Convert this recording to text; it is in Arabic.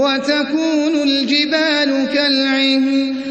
وتكون الجبال كالعهن.